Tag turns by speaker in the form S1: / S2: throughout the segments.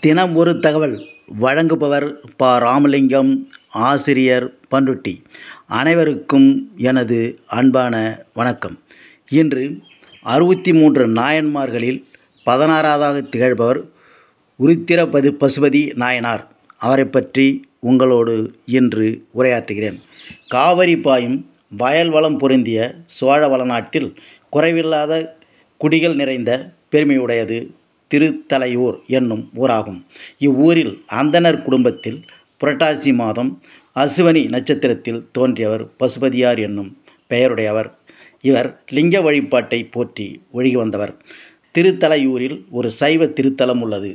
S1: தினம் ஒரு தகவல். வழங்குபவர் ப. ராமலிங்கம் ஆசிரியர் பண்ருட்டி அனைவருக்கும் எனது அன்பான வணக்கம். இன்று அறுபத்தி மூன்று நாயன்மார்களில் பதினாறாவதாக திகழ்பவர் உருத்திரபது பசுபதி நாயனார். அவரை பற்றி உங்களோடு இன்று உரையாற்றுகிறேன். காவிரி பாயும் வயல் வளம் பொருந்திய சோழ வளநாட்டில் குறைவில்லாத குடிகள் நிறைந்த பெருமையுடையது திருத்தலையூர் என்னும் ஊராகும். இவ்வூரில் அந்தணர் குடும்பத்தில் புரட்டாசி மாதம் அசுவனி நட்சத்திரத்தில் தோன்றியவர் பசுபதியார் என்னும் பெயருடையவர். இவர் லிங்க வழிபாட்டை போற்றி ஒழுகி வந்தவர். திருத்தலையூரில் ஒரு சைவ திருத்தலம் உள்ளது.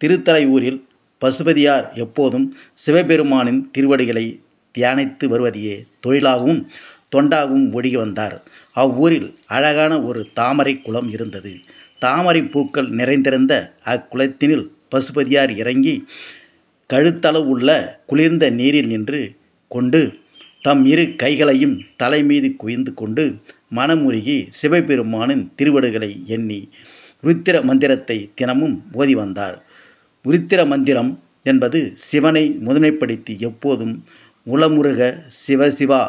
S1: திருத்தலையூரில் பசுபதியார் எப்போதும் சிவபெருமானின் திருவடிகளை தியானித்து வருவதையே தொழிலாகவும் தொண்டாகவும் ஒழுகி வந்தார். அவ்வூரில் அழகான ஒரு தாமரை குளம் இருந்தது. தாமரை பூக்கள் நிறைந்திருந்த அக்குளத்தினில் பசுபதியார் இறங்கி கழுத்தளவு உள்ள குளிர்ந்த நீரில் நின்று கொண்டு தம் இரு கைகளையும் தலை மீது குவிந்து கொண்டு மனமுருகி சிவபெருமானின் திருவடுகளை எண்ணி உருத்திர மந்திரத்தை தினமும் ஓதி வந்தார். உருத்திர மந்திரம் என்பது சிவனை முதன்மைப்படுத்தி எப்போதும் உளமுருக சிவசிவா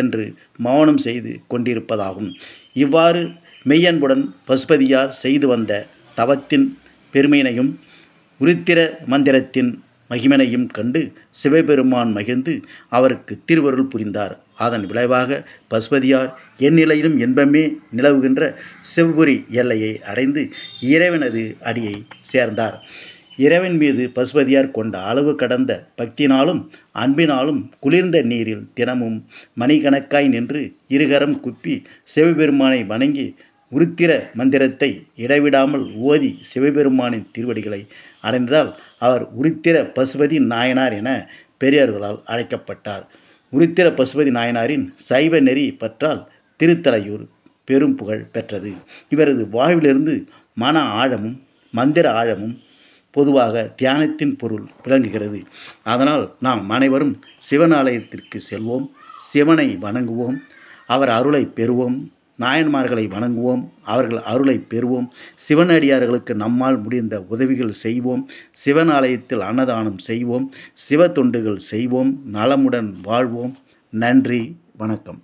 S1: என்று மௌனம் செய்து கொண்டிருப்பதாகும். இவ்வாறு மெய்யன்புடன் பசுபதியார் செய்து வந்த தவத்தின் பெருமையினையும் உருத்திர மந்திரத்தின் மகிமனையும் கண்டு சிவபெருமான் மகிழ்ந்து அவருக்கு திருவருள் புரிந்தார். அதன் விளைவாக பசுபதியார் எந்நிலையிலும் இன்பமே நிலவுகின்ற சிவபுரி எல்லையை அடைந்து இறைவனது அடியை சேர்ந்தார். இறைவன் மீது பசுபதியார் கொண்ட அளவு கடந்த பக்தினாலும் அன்பினாலும் குளிர்ந்த நீரில் தினமும் மணிக்கணக்காய் நின்று இருகரம் குப்பி சிவபெருமானை வணங்கி உருத்திர மந்திரத்தை இடைவிடாமல் ஓதி சிவபெருமானின் திருவடிகளை அடைந்ததால் அவர் உருத்திர பசுபதி நாயனார் என பெரியார்களால் அழைக்கப்பட்டார். உருத்திர பசுபதி நாயனாரின் சைவ நெறி பற்றால் திருத்தலையூர் பெரும் புகழ் பெற்றது. இவரது வாழ்விலிருந்து மன ஆழமும் மந்திர ஆழமும் பொதுவாக தியானத்தின் பொருள் விளங்குகிறது. அதனால் நாம் அனைவரும் சிவன் ஆலயத்திற்கு செல்வோம் சிவனை வணங்குவோம் அவர் அருளை பெறுவோம் நாயன்மார்களை வணங்குவோம் அவர்கள் அருளை பெறுவோம் சிவனடியார்களுக்கு நம்மால் முடிந்த உதவிகள் செய்வோம் சிவன் ஆலயத்தில் அன்னதானம் செய்வோம் சிவ தொண்டுகள் செய்வோம் நலமுடன் வாழ்வோம். நன்றி வணக்கம்.